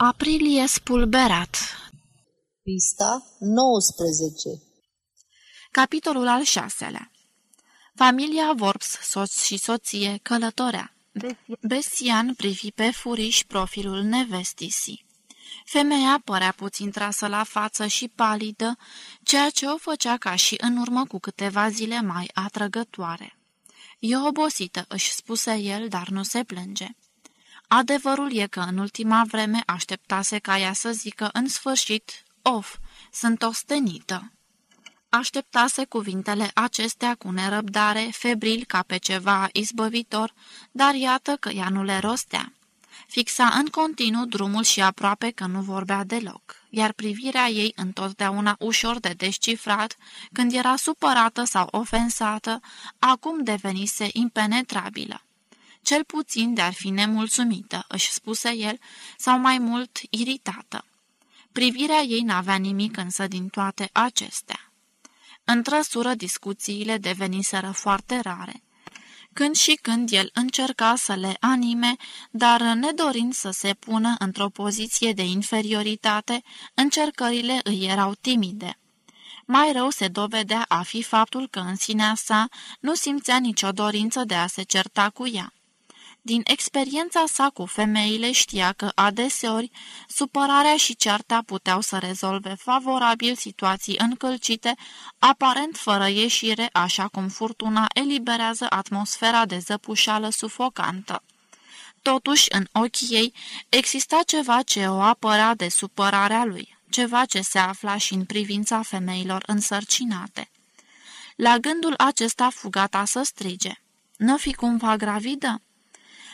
Aprilie spulberat Pista 19 Capitolul al șaselea Familia Vorps, soț și soție, călătorea. Besian privi pe furiș profilul nevestisii. Femeia părea puțin trasă la față și palidă, ceea ce o făcea ca și în urmă cu câteva zile mai atrăgătoare. E obosită, își spuse el, dar nu se plânge. Adevărul e că în ultima vreme așteptase ca ea să zică în sfârșit, of, sunt ostenită. Așteptase cuvintele acestea cu nerăbdare, febril ca pe ceva izbăvitor, dar iată că ea nu le rostea. Fixa în continuu drumul și aproape că nu vorbea deloc, iar privirea ei întotdeauna ușor de descifrat, când era supărată sau ofensată, acum devenise impenetrabilă. Cel puțin de-ar fi nemulțumită, își spuse el, sau mai mult iritată. Privirea ei n-avea nimic însă din toate acestea. În trăsură discuțiile deveniseră foarte rare. Când și când el încerca să le anime, dar nedorind să se pună într-o poziție de inferioritate, încercările îi erau timide. Mai rău se dovedea a fi faptul că în sinea sa nu simțea nicio dorință de a se certa cu ea. Din experiența sa cu femeile știa că adeseori supărarea și cearta puteau să rezolve favorabil situații încălcite, aparent fără ieșire, așa cum furtuna eliberează atmosfera de zăpușală sufocantă. Totuși, în ochii ei, exista ceva ce o apăra de supărarea lui, ceva ce se afla și în privința femeilor însărcinate. La gândul acesta fugata să strige. Nu fi cumva gravidă?"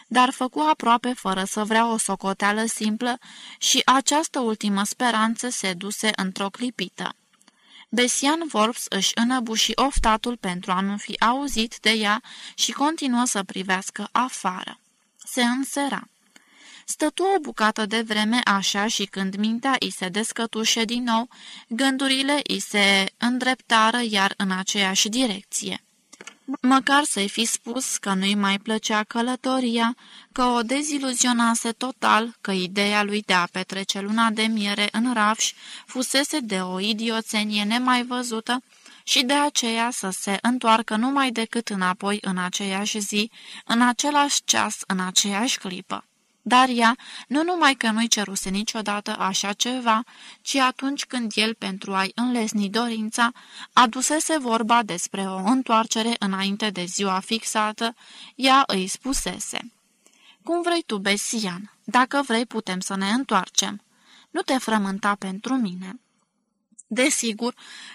Dar făcu aproape fără să vrea o socoteală simplă și această ultimă speranță se duse într-o clipită. Besian Worps își înăbuși oftatul pentru a nu fi auzit de ea și continuă să privească afară. Se însera. Stătu o bucată de vreme așa și când mintea îi se descătușe din nou, gândurile îi se îndreptară iar în aceeași direcție. Măcar să-i fi spus că nu-i mai plăcea călătoria, că o deziluzionase total, că ideea lui de a petrece luna de miere în Rafș fusese de o idioțenie nemai văzută și de aceea să se întoarcă numai decât înapoi în aceeași zi, în același ceas, în aceeași clipă. Dar ea nu numai că nu-i ceruse niciodată așa ceva, ci atunci când el, pentru a-i înlesni dorința, adusese vorba despre o întoarcere înainte de ziua fixată, ea îi spusese. Cum vrei tu, Besian, dacă vrei putem să ne întoarcem. Nu te frământa pentru mine." Desigur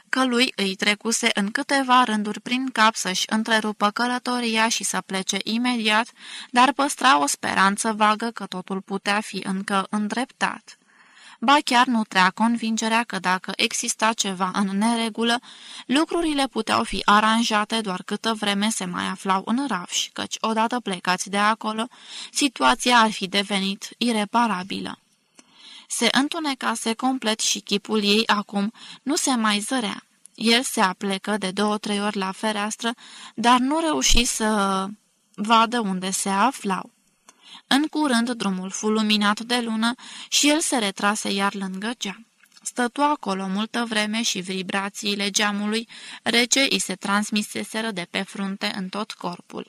că lui îi trecuse în câteva rânduri prin cap să-și întrerupă călătoria și să plece imediat, dar păstra o speranță vagă că totul putea fi încă îndreptat. Ba chiar nu trea convingerea că dacă exista ceva în neregulă, lucrurile puteau fi aranjate doar câtă vreme se mai aflau în rafși, căci odată plecați de acolo, situația ar fi devenit ireparabilă. Se întunecase complet și chipul ei acum nu se mai zărea. El se aplecă de două-trei ori la fereastră, dar nu reuși să vadă unde se aflau. În curând drumul fu luminat de lună și el se retrase iar lângă geam. Stătu acolo multă vreme și vibrațiile geamului rece îi se transmiseseră de pe frunte în tot corpul.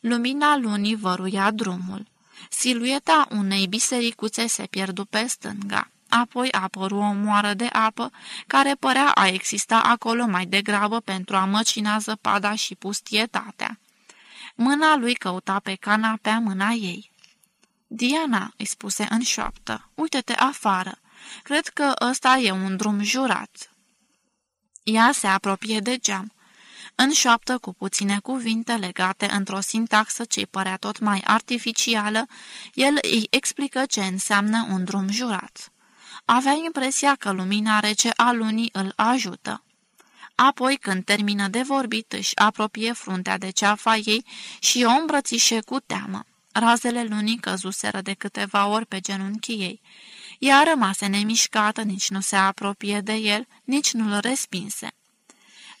Lumina lunii văruia drumul. Silueta unei bisericuțe se pierdu pe stânga. Apoi apăru o moară de apă, care părea a exista acolo mai degrabă pentru a măcina zăpada și pustietatea. Mâna lui căuta pe canapea mâna ei. Diana, îi spuse în șoaptă, uite-te afară. Cred că ăsta e un drum jurat. Ea se apropie de geam în șoaptă cu puține cuvinte legate într-o sintaxă ce părea tot mai artificială, el îi explică ce înseamnă un drum jurat. Avea impresia că lumina rece a lunii îl ajută. Apoi, când termină de vorbit, își apropie fruntea de ceafa ei și o îmbrățișe cu teamă. Razele lunii căzuseră de câteva ori pe genunchii ei. Ea rămase nemișcată, nici nu se apropie de el, nici nu-l respinse.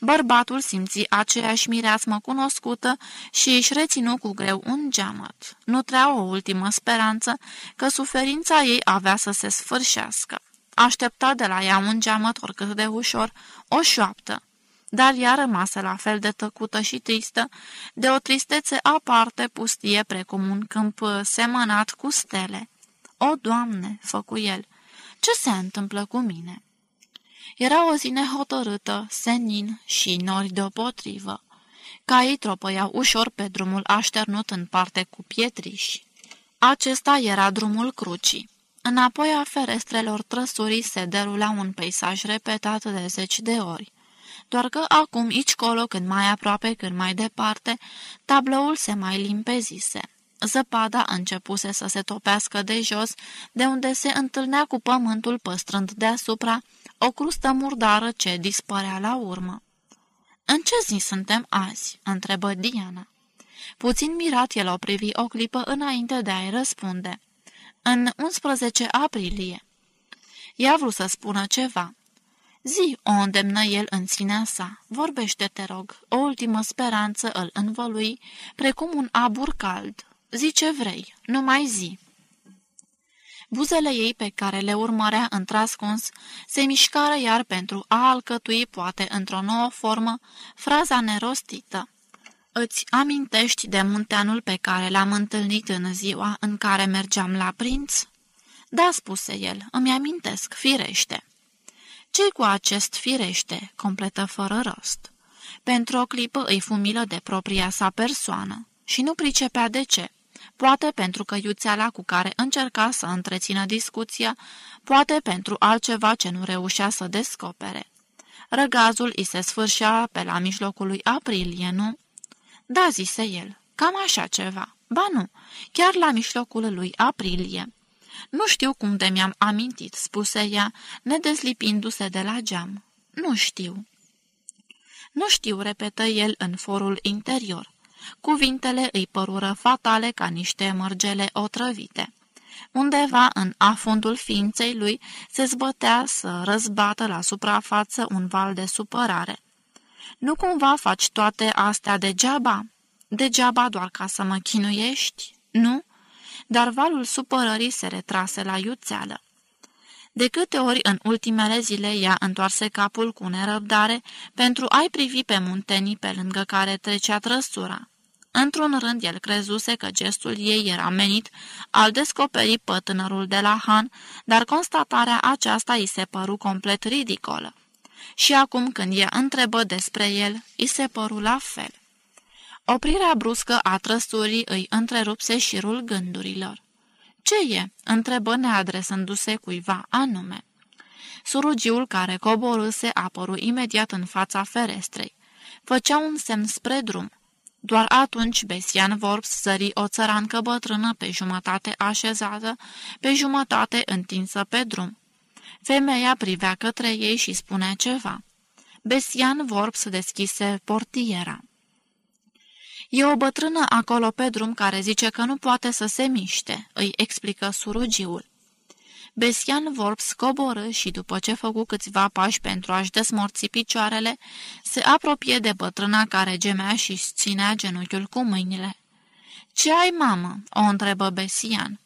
Bărbatul simți aceeași mireasmă cunoscută și își reținu cu greu un geamăt. Nutrea o ultimă speranță că suferința ei avea să se sfârșească. Aștepta de la ea un geamăt oricât de ușor, o șoaptă, dar ea rămasă la fel de tăcută și tristă, de o tristețe aparte pustie precum un câmp semănat cu stele. O, Doamne!" făcu el, ce se întâmplă cu mine?" Era o zi nehotărâtă, senin și nori deopotrivă. Caii tropăiau ușor pe drumul așternut în parte cu pietriși. Acesta era drumul crucii. Înapoi a ferestrelor trăsurii se derula un peisaj repetat de zeci de ori. Doar că acum, aici colo, când mai aproape, când mai departe, tabloul se mai limpezise. Zăpada începuse să se topească de jos, de unde se întâlnea cu pământul păstrând deasupra o crustă murdară ce dispărea la urmă. În ce zi suntem azi?" întrebă Diana. Puțin mirat, el o privi o clipă înainte de a-i răspunde. În 11 aprilie. Ea vrut să spună ceva. Zi, o îndemnă el în sinea sa. Vorbește, te rog. O ultimă speranță îl învălui, precum un abur cald. Zi ce vrei, numai zi. Buzele ei pe care le urmărea întrascuns se mișcară iar pentru a alcătui, poate într-o nouă formă, fraza nerostită. Îți amintești de munteanul pe care l-am întâlnit în ziua în care mergeam la prinț?" Da," spuse el, îmi amintesc, firește." ce cu acest firește?" completă fără rost. Pentru o clipă îi fumilă de propria sa persoană și nu pricepea de ce. Poate pentru că iuțeala cu care încerca să întrețină discuția, poate pentru altceva ce nu reușea să descopere. Răgazul îi se sfârșea pe la mijlocul lui aprilie, nu? Da, zise el, cam așa ceva. Ba nu, chiar la mijlocul lui aprilie. Nu știu cum de mi-am amintit, spuse ea, nedeslipindu-se de la geam. Nu știu. Nu știu, repetă el în forul interior. Cuvintele îi părură fatale ca niște mărgele otrăvite. Undeva în afundul ființei lui se zbătea să răzbată la suprafață un val de supărare. Nu cumva faci toate astea degeaba? Degeaba doar ca să mă chinuiești? Nu? Dar valul supărării se retrase la iuțeală. De câte ori în ultimele zile ea întoarse capul cu nerăbdare pentru a-i privi pe muntenii pe lângă care trecea trăsura. Într-un rând el crezuse că gestul ei era menit al descoperi pătânărul de la Han, dar constatarea aceasta îi se păru complet ridicolă. Și acum când ea întrebă despre el, îi se păru la fel. Oprirea bruscă a trăsurii îi întrerupse șirul gândurilor. Ce e?" întrebă neadresându-se cuiva anume. Surugiul care coborâse apăru imediat în fața ferestrei. Făcea un semn spre drum. Doar atunci Besian Vorps zări o țărancă bătrână pe jumătate așezată, pe jumătate întinsă pe drum. Femeia privea către ei și spunea ceva. Besian Vorps deschise portiera. E o bătrână acolo pe drum care zice că nu poate să se miște," îi explică surugiul. Besian Vorps coboră și, după ce făcu câțiva pași pentru a-și desmorți picioarele, se apropie de bătrâna care gemea și ținea genunchiul cu mâinile. Ce ai, mamă?" o întrebă Besian.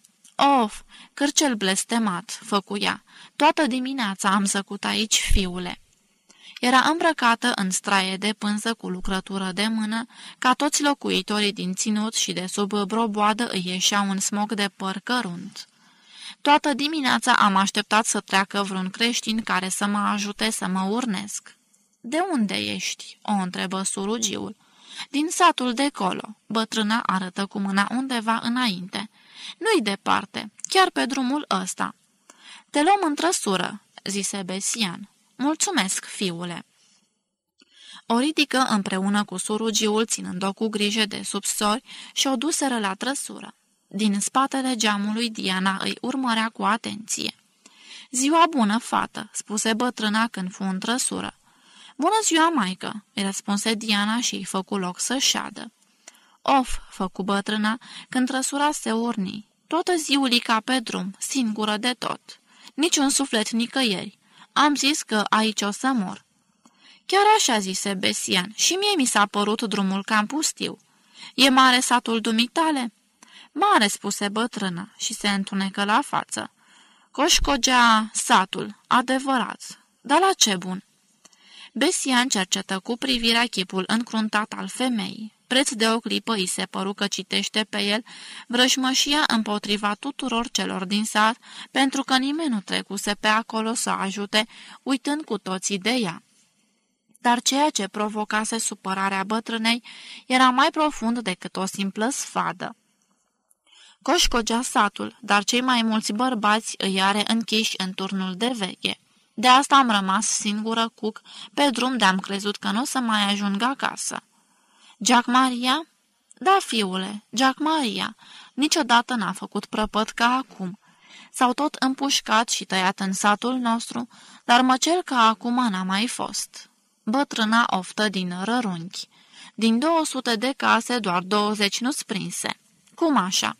Of, cârcel blestemat," făcuia. Toată dimineața am zăcut aici, fiule." Era îmbrăcată în straie de pânză cu lucrătură de mână, ca toți locuitorii din ținut și de sub broboadă îi ieșea un smog de păr cărunt. Toată dimineața am așteptat să treacă vreun creștin care să mă ajute să mă urnesc. De unde ești?" o întrebă surugiul. Din satul de colo." Bătrâna arătă cu mâna undeva înainte. Nu-i departe, chiar pe drumul ăsta." Te luăm în trăsură," zise Besian. Mulțumesc, fiule." O ridică împreună cu surugiul, ținând-o cu grijă de subsori și o duseră la trăsură. Din spatele geamului Diana îi urmărea cu atenție. Ziua bună, fată," spuse bătrâna când fu în trăsură. Bună ziua, maică!" îi răspunse Diana și îi făcu loc să șadă. Of!" făcu bătrâna când trăsura se urni. Toată ziulica pe drum, singură de tot. Niciun suflet nicăieri. Am zis că aici o să mor." Chiar așa zise Besian, și mie mi s-a părut drumul cam pustiu. E mare satul dumitale?" Mare," spuse bătrâna și se întunecă la față. Coșcogea satul, adevărat, dar la ce bun?" Besian cercetă cu privirea chipul încruntat al femeii. Preț de o clipă îi se păru că citește pe el vrășmășia împotriva tuturor celor din sat, pentru că nimeni nu trecuse pe acolo să ajute, uitând cu toții de ea. Dar ceea ce provocase supărarea bătrânei era mai profund decât o simplă sfadă. Coșcogea satul, dar cei mai mulți bărbați îi are închiși în turnul de veche. De asta am rămas singură cuc, pe drum de-am crezut că nu o să mai ajung acasă. Jack Maria? Da, fiule, Jack Maria. Niciodată n-a făcut prăpăt ca acum. S-au tot împușcat și tăiat în satul nostru, dar măcel ca acum n-a mai fost. Bătrâna oftă din rărunchi. Din 200 de case, doar 20 nu-ți prinse. Cum așa?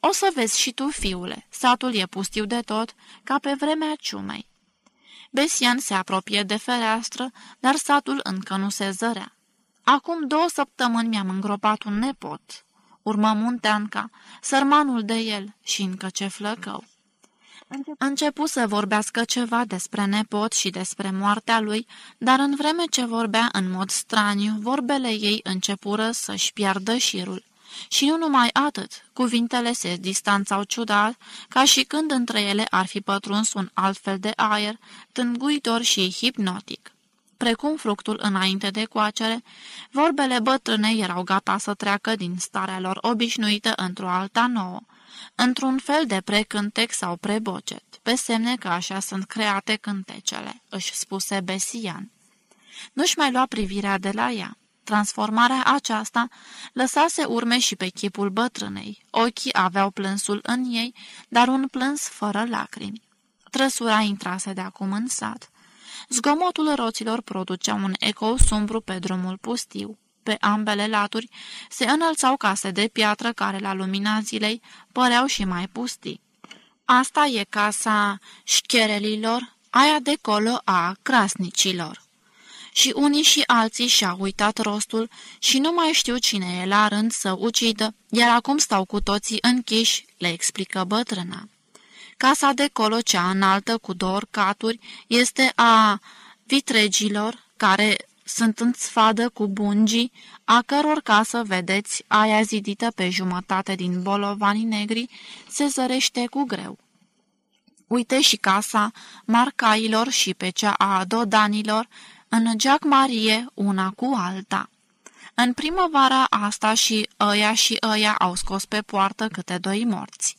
O să vezi și tu, fiule, satul e pustiu de tot, ca pe vremea ciumei. Besian se apropie de fereastră, dar satul încă nu se zărea. Acum două săptămâni mi-am îngropat un nepot. Urmă Munteanca, sărmanul de el și încă ce flăcău. Începu să vorbească ceva despre nepot și despre moartea lui, dar în vreme ce vorbea în mod straniu, vorbele ei începură să-și piardă șirul. Și nu numai atât, cuvintele se distanțau ciudat, ca și când între ele ar fi pătruns un alt fel de aer, tânguitor și hipnotic. Precum fructul înainte de coacere, vorbele bătrânei erau gata să treacă din starea lor obișnuită într-o alta nouă, într-un fel de precântec sau prebocet, pe semne că așa sunt create cântecele, își spuse Besian. Nu-și mai lua privirea de la ea. Transformarea aceasta lăsase urme și pe chipul bătrânei. Ochii aveau plânsul în ei, dar un plâns fără lacrimi. Trăsura intrase de acum în sat. Zgomotul roților producea un ecou sumbru pe drumul pustiu. Pe ambele laturi se înălțau case de piatră care la lumina zilei păreau și mai pustii. Asta e casa șcherelilor, aia de colo a crasnicilor și unii și alții și-au uitat rostul și nu mai știu cine e la rând să ucidă, iar acum stau cu toții închiși, le explică bătrâna. Casa de colo, cea înaltă cu două caturi, este a vitregilor, care sunt în sfadă cu bungii, a căror casă, vedeți, aia zidită pe jumătate din bolovanii negri, se zărește cu greu. Uite și casa marcailor și pe cea a dodanilor, în geac Marie una cu alta. În primăvara asta și ăia și ăia au scos pe poartă câte doi morți.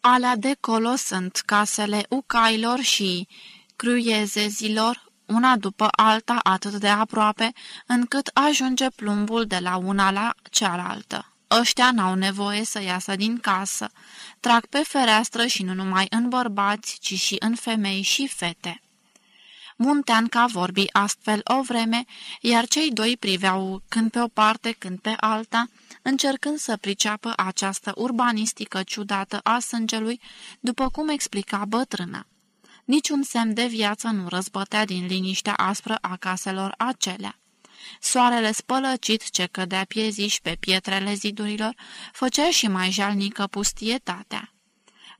Alea de colo sunt casele ucailor și cruiezezilor, una după alta atât de aproape, încât ajunge plumbul de la una la cealaltă. Ăștia n-au nevoie să iasă din casă, trag pe fereastră și nu numai în bărbați, ci și în femei și fete. Munteanca vorbi astfel o vreme, iar cei doi priveau când pe o parte, când pe alta, încercând să priceapă această urbanistică ciudată a sângelui, după cum explica bătrâna. Niciun semn de viață nu răzbătea din liniștea aspră a caselor acelea. Soarele spălăcit ce cădea pieziși pe pietrele zidurilor făcea și mai jalnică pustietatea.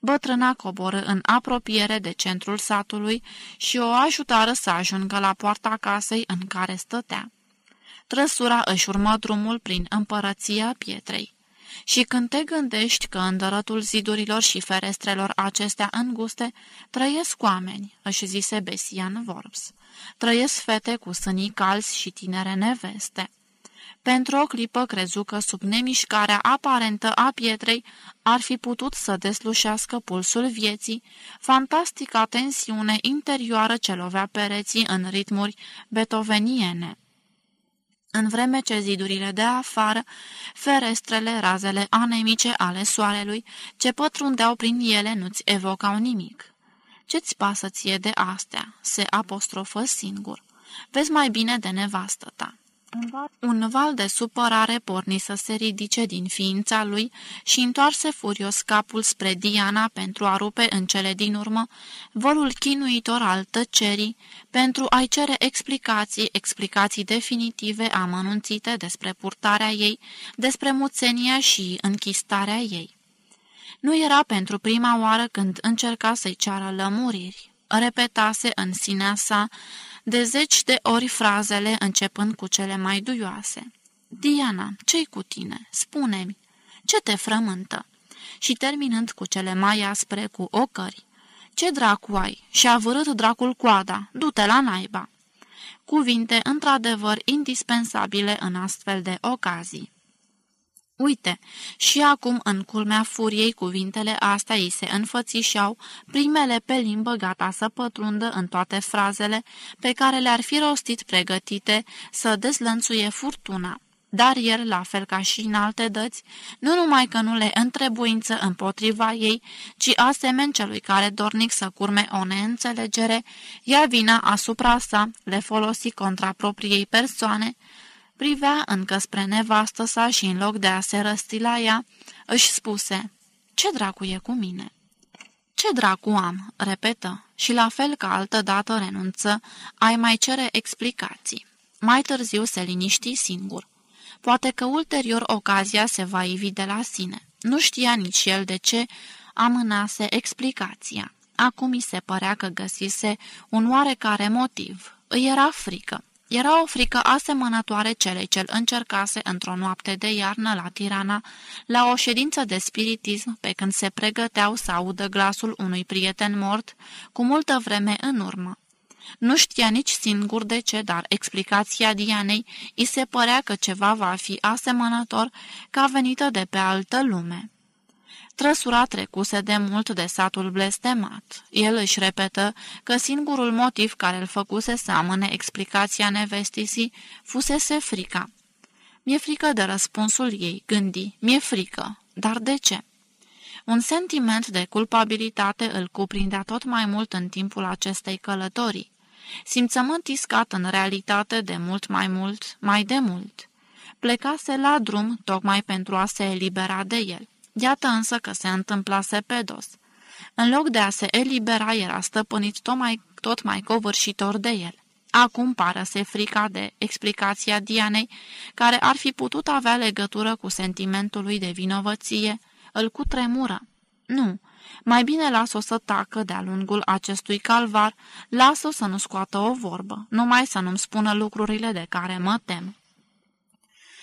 Bătrâna coboră în apropiere de centrul satului și o ajutară să ajungă la poarta casei în care stătea. Trăsura își urmă drumul prin împărăția pietrei. Și când te gândești că în dărătul zidurilor și ferestrelor acestea înguste trăiesc oameni, își zise Besian Vorbs, trăiesc fete cu sânii calzi și tinere neveste. Pentru o clipă crezu că sub nemișcarea aparentă a pietrei ar fi putut să deslușească pulsul vieții, fantastica tensiune interioară ce lovea pereții în ritmuri beethoveniene. În vreme ce zidurile de afară, ferestrele, razele anemice ale soarelui, ce pătrundeau prin ele, nu-ți evocau nimic. Ce-ți pasă ție de astea?" se apostrofă singur. Vezi mai bine de nevastă ta." Un val de supărare porni să se ridice din ființa lui și întoarse furios capul spre Diana pentru a rupe în cele din urmă volul chinuitor al tăcerii, pentru a-i cere explicații, explicații definitive amănunțite despre purtarea ei, despre muțenia și închistarea ei. Nu era pentru prima oară când încerca să-i ceară lămuriri. Repetase în sinea sa de zeci de ori frazele începând cu cele mai duioase. Diana, ce-i cu tine? Spune-mi, ce te frământă? Și terminând cu cele mai aspre cu ocări. Ce dracu ai? Și-a vărât dracul coada, du-te la naiba. Cuvinte într-adevăr indispensabile în astfel de ocazii. Uite, și acum în culmea furiei cuvintele astea îi se înfățișau, primele pe limbă gata să pătrundă în toate frazele pe care le-ar fi rostit pregătite să dezlănțuie furtuna. Dar el, la fel ca și în alte dăți, nu numai că nu le întrebuință împotriva ei, ci asemeni celui care dornic să curme o neînțelegere, ia vina asupra sa, le folosi contra propriei persoane, Privea încă spre nevastă sa și în loc de a se răsti la ea, își spuse, Ce dracu e cu mine?" Ce dracu am?" repetă și la fel ca altă dată renunță, ai mai cere explicații. Mai târziu se liniști singur. Poate că ulterior ocazia se va ivi de la sine. Nu știa nici el de ce amânase explicația. Acum mi se părea că găsise un oarecare motiv. Îi era frică. Era o frică asemănătoare celei ce încercase într-o noapte de iarnă la Tirana, la o ședință de spiritism, pe când se pregăteau să audă glasul unui prieten mort, cu multă vreme în urmă. Nu știa nici singur de ce, dar explicația Dianei îi se părea că ceva va fi asemănător ca venită de pe altă lume. Trăsura trecuse de mult de satul blestemat. El își repetă că singurul motiv care îl făcuse să amâne explicația nevestisii fusese frica. Mi-e frică de răspunsul ei, gândi, mi-e frică. Dar de ce? Un sentiment de culpabilitate îl cuprindea tot mai mult în timpul acestei călătorii. Simțământ iscat în realitate de mult mai mult, mai de mult. Plecase la drum tocmai pentru a se elibera de el. Iată însă că se întâmplase pe dos. În loc de a se elibera, era stăpânit tot mai, tot mai covârșitor de el. Acum pară se frica de explicația Dianei, care ar fi putut avea legătură cu sentimentul lui de vinovăție, îl cutremură. Nu, mai bine las-o să tacă de-a lungul acestui calvar, las-o să nu scoată o vorbă, numai să nu-mi spună lucrurile de care mă tem.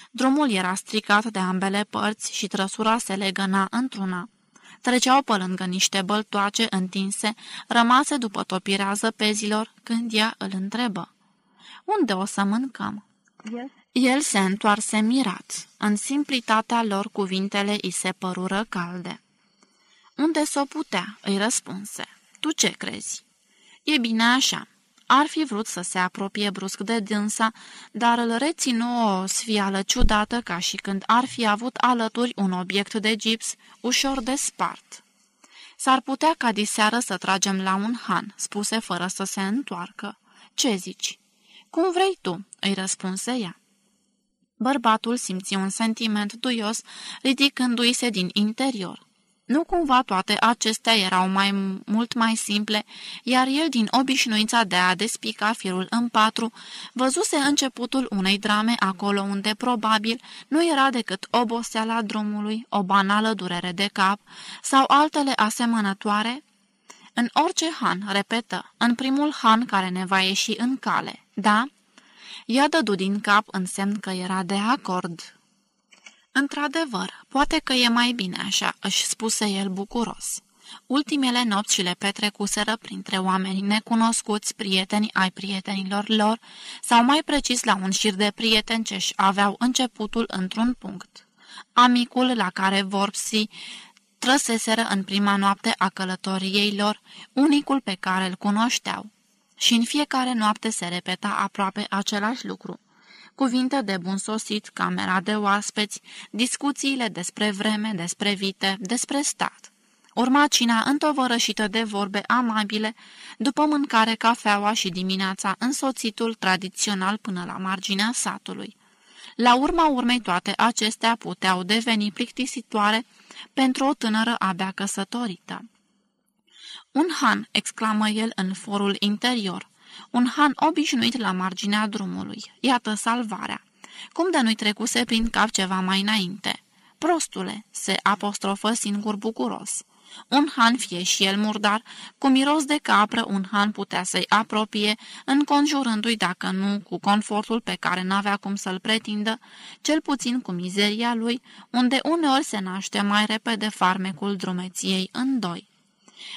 Drumul era stricat de ambele părți și trăsura se legăna într-una. Treceau pe lângă niște băltoace întinse, rămase după topirea zăpezilor, când ea îl întrebă. Unde o să mâncăm?" Yes. El se întoarse mirat. În simplitatea lor cuvintele îi se părură calde. Unde s-o putea?" îi răspunse. Tu ce crezi?" E bine așa. Ar fi vrut să se apropie brusc de dânsa, dar îl reținu o sfială ciudată ca și când ar fi avut alături un obiect de gips ușor de spart. S-ar putea ca diseară să tragem la un han, spuse fără să se întoarcă. Ce zici? Cum vrei tu, îi răspunse ea. Bărbatul simți un sentiment duios, ridicându-i se din interior. Nu cumva toate acestea erau mai mult mai simple, iar el din obișnuința de a despica firul în patru, văzuse începutul unei drame acolo unde probabil nu era decât oboseala drumului, o banală durere de cap sau altele asemănătoare? În orice han, repetă, în primul han care ne va ieși în cale, da? Ea dădu din cap în semn că era de acord. Într-adevăr, poate că e mai bine așa," își spuse el bucuros. Ultimele nopți și le petrecuseră printre oameni necunoscuți, prieteni ai prietenilor lor, sau mai precis la un șir de prieteni ce-și aveau începutul într-un punct. Amicul la care vorpsi trăseseră în prima noapte a călătoriei lor, unicul pe care îl cunoșteau. Și în fiecare noapte se repeta aproape același lucru cuvinte de bun sosit, camera de oaspeți, discuțiile despre vreme, despre vite, despre stat. Urma cina întovărășită de vorbe amabile, după mâncare cafeaua și dimineața însoțitul tradițional până la marginea satului. La urma urmei toate acestea puteau deveni plictisitoare pentru o tânără abia căsătorită. Un han!" exclamă el în forul interior. Un han obișnuit la marginea drumului. Iată salvarea. Cum de nu-i trecuse prin cap ceva mai înainte? Prostule, se apostrofă singur bucuros. Un han, fie și el murdar, cu miros de capră, un han putea să-i apropie, înconjurându-i, dacă nu cu confortul pe care n-avea cum să-l pretindă, cel puțin cu mizeria lui, unde uneori se naște mai repede farmecul drumeției în doi.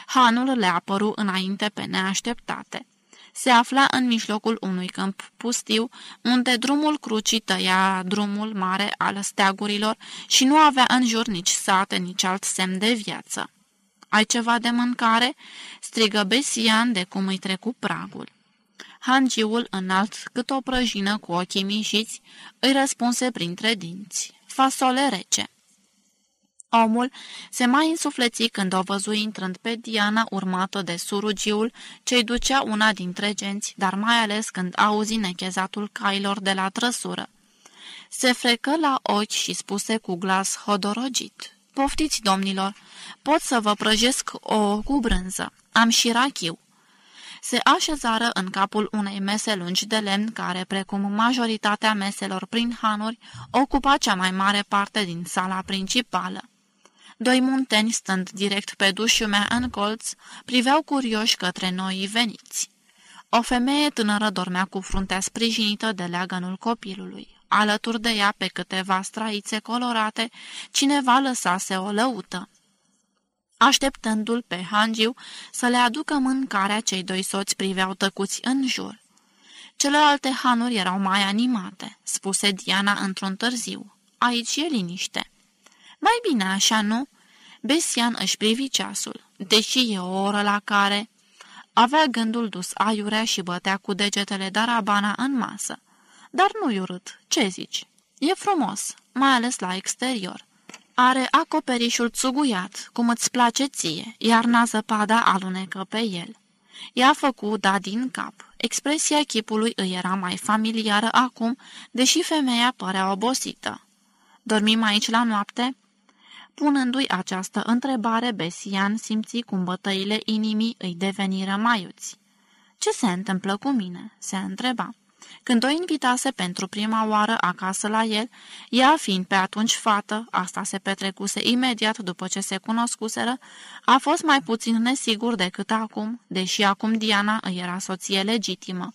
Hanul le apăru înainte pe neașteptate se afla în mijlocul unui câmp pustiu, unde drumul crucii tăia drumul mare al steagurilor și nu avea în jur nici sate, nici alt semn de viață. Ai ceva de mâncare?" strigă Besian de cum îi trecu pragul. Hangiul, înalt cât o prăjină cu ochii mișiți, îi răspunse printre dinți. Fasole rece. Omul se mai însufleți când o văzui intrând pe Diana urmată de surugiul ce-i ducea una dintre genți, dar mai ales când auzi nechezatul cailor de la trăsură. Se frecă la ochi și spuse cu glas hodorogit. Poftiți, domnilor, pot să vă prăjesc o cu brânză. Am și rachiu. Se așezară în capul unei mese lungi de lemn care, precum majoritatea meselor prin hanuri, ocupa cea mai mare parte din sala principală. Doi munteni, stând direct pe dușiumea în colț, priveau curioși către noi veniți. O femeie tânără dormea cu fruntea sprijinită de leagănul copilului. Alături de ea, pe câteva straițe colorate, cineva lăsase o lăută. Așteptându-l pe Hangiu să le aducă mâncarea, cei doi soți priveau tăcuți în jur. Celelalte hanuri erau mai animate, spuse Diana într-un târziu. Aici e liniște. Mai bine așa, nu?" Besian își privi ceasul, deși e o oră la care... Avea gândul dus aiurea și bătea cu degetele darabana în masă. Dar nu-i urât, ce zici? E frumos, mai ales la exterior. Are acoperișul țuguiat, cum îți place ție, iar zăpada alunecă pe el. I-a făcut da din cap. Expresia chipului îi era mai familiară acum, deși femeia părea obosită. Dormim aici la noapte?" Punându-i această întrebare, Besian simți cum bătăile inimii îi deveniră maiuți. Ce se întâmplă cu mine?" se întreba. Când o invitase pentru prima oară acasă la el, ea fiind pe atunci fată, asta se petrecuse imediat după ce se cunoscuseră, a fost mai puțin nesigur decât acum, deși acum Diana îi era soție legitimă.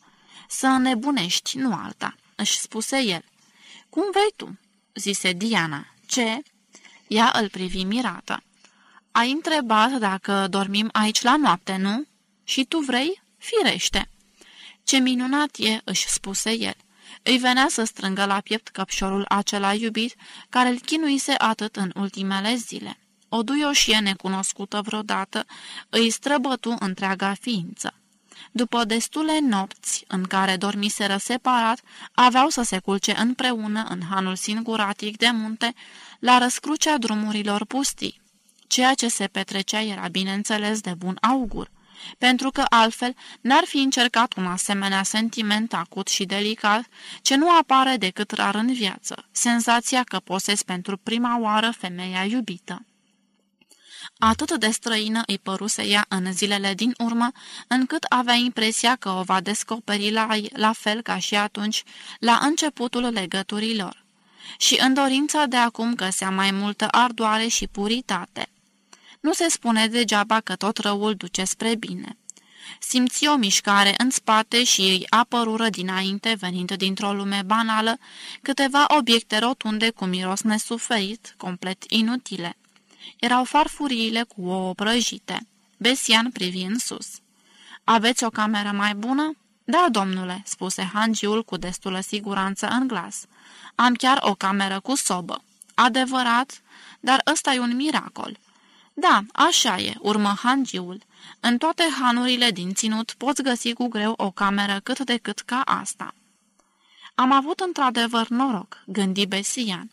Să nebunești, nu alta, își spuse el. Cum vrei tu?" zise Diana. Ce?" Ea îl privi mirată. Ai întrebat dacă dormim aici la noapte, nu? Și tu vrei? Firește!" Ce minunat e!" își spuse el. Îi venea să strângă la piept căpșorul acela iubit, care îl chinuise atât în ultimele zile. O duioșie necunoscută vreodată îi străbătu întreaga ființă. După destule nopți în care dormiseră separat, aveau să se culce împreună în hanul singuratic de munte, la răscrucea drumurilor pustii. Ceea ce se petrecea era bineînțeles de bun augur, pentru că altfel n-ar fi încercat un asemenea sentiment acut și delicat, ce nu apare decât rar în viață, senzația că posezi pentru prima oară femeia iubită. Atât de străină îi păruse ea în zilele din urmă, încât avea impresia că o va descoperi la, la fel ca și atunci, la începutul legăturilor și în dorința de acum găsea mai multă ardoare și puritate. Nu se spune degeaba că tot răul duce spre bine. Simți o mișcare în spate și îi apărură dinainte, venind dintr-o lume banală, câteva obiecte rotunde cu miros nesuferit, complet inutile. Erau farfuriile cu ouă prăjite. Besian privi în sus. Aveți o cameră mai bună?" Da, domnule," spuse hangiul cu destulă siguranță în glas. Am chiar o cameră cu sobă. Adevărat, dar ăsta e un miracol. Da, așa e, urmă hangiul. În toate hanurile din ținut poți găsi cu greu o cameră cât de cât ca asta. Am avut într-adevăr noroc, gândi Besian.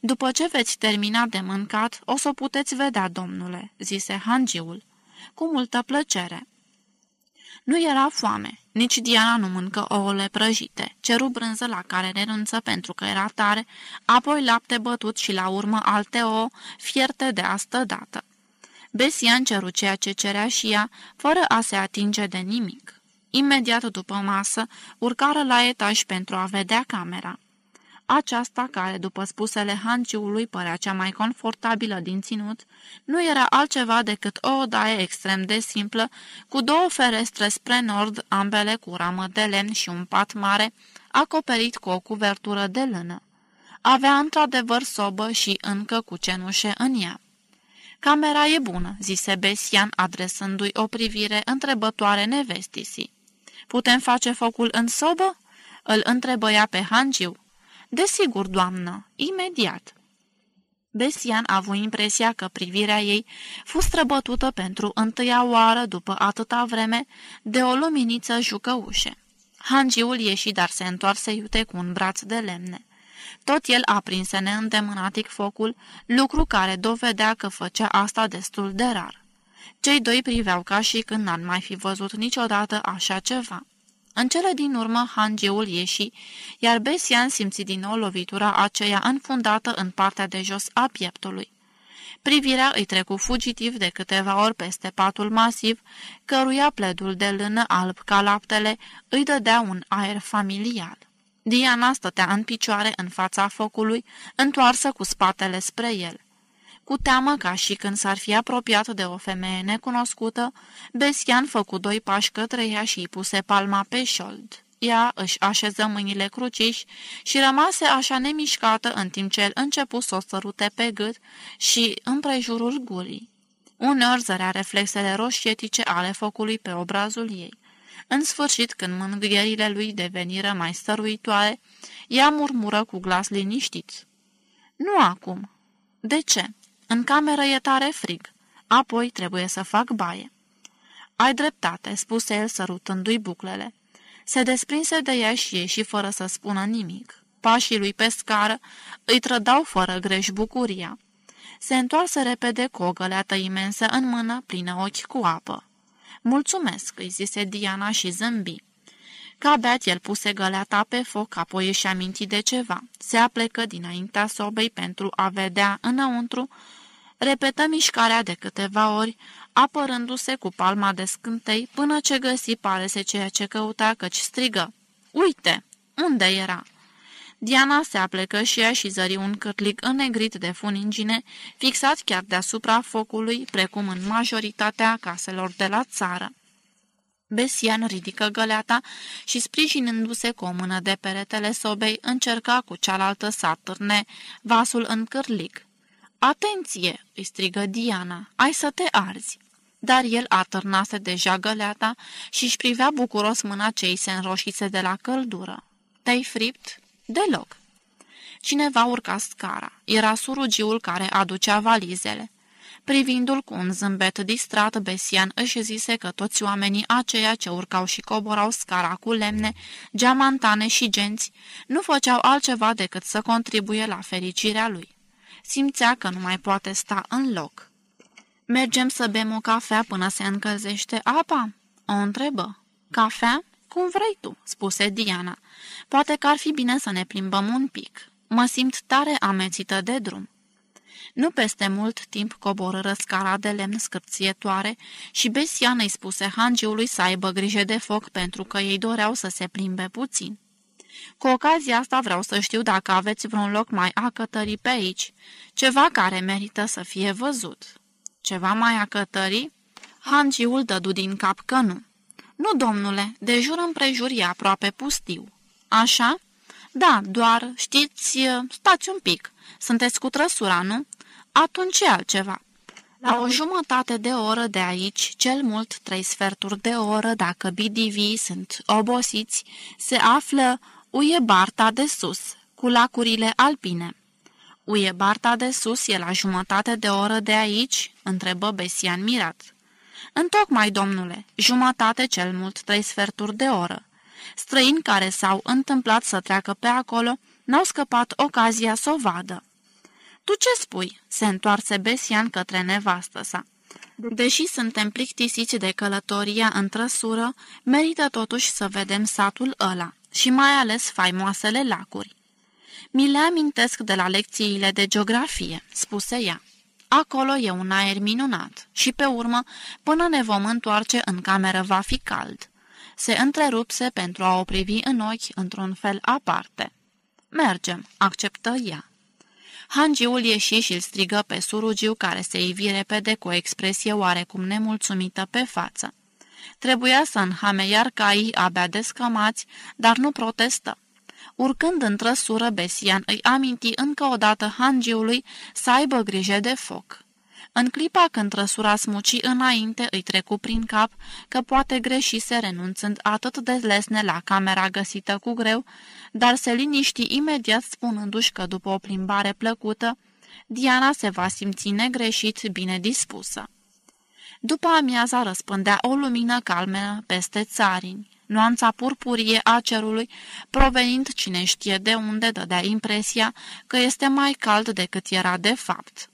După ce veți termina de mâncat, o să o puteți vedea, domnule, zise hangiul. Cu multă plăcere. Nu era foame, nici Diana nu mâncă ouăle prăjite, ceru brânză la care renunță pentru că era tare, apoi lapte bătut și la urmă alte ouă fierte de astă dată. Besian ceru ceea ce cerea și ea, fără a se atinge de nimic. Imediat după masă, urcară la etaj pentru a vedea camera. Aceasta, care, după spusele hanciului, părea cea mai confortabilă din ținut, nu era altceva decât o odaie extrem de simplă, cu două ferestre spre nord, ambele cu ramă de lemn și un pat mare, acoperit cu o cuvertură de lână. Avea într-adevăr sobă și încă cu cenușe în ea. Camera e bună," zise Besian, adresându-i o privire întrebătoare nevestisii. Putem face focul în sobă?" îl întrebăia pe Hangiu. Desigur, doamnă, imediat." Besian a avut impresia că privirea ei fost străbătută pentru întâia oară după atâta vreme de o luminiță jucăușe. Hangiul ieși, dar se întoarse iute cu un braț de lemne. Tot el aprinse neîndemânatic focul, lucru care dovedea că făcea asta destul de rar. Cei doi priveau ca și când n-ar mai fi văzut niciodată așa ceva. În cele din urmă, hangeul ieși, iar Besian simți din nou lovitura aceea înfundată în partea de jos a pieptului. Privirea îi trecu fugitiv de câteva ori peste patul masiv, căruia pledul de lână alb ca laptele îi dădea un aer familial. Diana stătea în picioare în fața focului, întoarsă cu spatele spre el. Cu teamă ca și când s-ar fi apropiat de o femeie necunoscută, Besian făcu doi pași către ea și îi puse palma pe șold. Ea își așeză mâinile cruciși și rămase așa nemișcată în timp ce el începu să o sărute pe gât și împrejurul gurii. Uneori zărea reflexele roșietice ale focului pe obrazul ei. În sfârșit, când mângâierile lui deveniră mai stăruitoare, ea murmură cu glas liniștit. Nu acum. De ce? În cameră e tare frig. Apoi trebuie să fac baie." Ai dreptate," spuse el sărutându-i buclele. Se desprinse de ea și ieși fără să spună nimic. Pașii lui pe scară îi trădau fără greș bucuria. Se întoarse repede cu o găleată imensă în mână, plină ochi cu apă. Mulțumesc," îi zise Diana și zâmbi. Ca beat el puse găleata pe foc, apoi își aminti de ceva. Se aplecă dinaintea sobei pentru a vedea înăuntru Repetă mișcarea de câteva ori, apărându-se cu palma de scântei, până ce găsi parese ceea ce căuta, căci strigă. Uite! Unde era?" Diana se aplecă și ea și zări un cârlig înnegrit de funingine, fixat chiar deasupra focului, precum în majoritatea caselor de la țară. Besian ridică găleata și, sprijinându-se cu o mână de peretele sobei, încerca cu cealaltă să atârne vasul în cârlig. Atenție!" îi strigă Diana, ai să te arzi!" Dar el atârnase deja găleata și își privea bucuros mâna ce îi se înroșise de la căldură. Te-ai fript?" Deloc." Cineva urca scara. Era surugiul care aducea valizele. Privindu-l cu un zâmbet distrat, Besian își zise că toți oamenii aceia ce urcau și coborau scara cu lemne, geamantane și genți, nu făceau altceva decât să contribuie la fericirea lui simțea că nu mai poate sta în loc. Mergem să bem o cafea până se încălzește apa?" o întrebă. Cafea? Cum vrei tu," spuse Diana. Poate că ar fi bine să ne plimbăm un pic. Mă simt tare amețită de drum." Nu peste mult timp coborâră scara de lemn scârțietoare și Besian îi spuse hangiului să aibă grijă de foc pentru că ei doreau să se plimbe puțin. Cu ocazia asta vreau să știu dacă aveți vreun loc mai acătării pe aici, ceva care merită să fie văzut. Ceva mai acătării? Hangiul dădu din cap că nu. Nu, domnule, de jur împrejur e aproape pustiu. Așa? Da, doar, știți, stați un pic. Sunteți cu trăsura, nu? Atunci e altceva. La o jumătate de oră de aici, cel mult trei sferturi de oră, dacă BDV sunt obosiți, se află Uie Barta de sus, cu lacurile alpine. Uie Barta de sus e la jumătate de oră de aici?" întrebă Besian mirat. Întocmai, domnule, jumătate cel mult trei sferturi de oră. Străini care s-au întâmplat să treacă pe acolo n-au scăpat ocazia să o vadă. Tu ce spui?" se întoarse Besian către nevastă sa. Deși suntem plictisiți de călătoria în trăsură, merită totuși să vedem satul ăla și mai ales faimoasele lacuri. Mi le amintesc de la lecțiile de geografie, spuse ea. Acolo e un aer minunat și pe urmă, până ne vom întoarce în cameră va fi cald. Se întrerupse pentru a o privi în ochi într-un fel aparte. Mergem, acceptă ea. Hangiul ieși și îl strigă pe surugiu care se ivi repede cu o expresie oarecum nemulțumită pe față. Trebuia să înhame iar caii abia descămați, dar nu protestă. Urcând în trăsură, Besian îi aminti încă o dată hangiului să aibă grijă de foc. În clipa când trăsura smuci înainte, îi trecu prin cap că poate greșise renunțând atât de lesne la camera găsită cu greu, dar se liniști imediat spunându-și că după o plimbare plăcută, Diana se va simți negreșit bine dispusă. După amiaza răspândea o lumină calmă peste țarini. Nuanța purpurie a cerului, provenind cine știe de unde, dădea impresia că este mai cald decât era de fapt.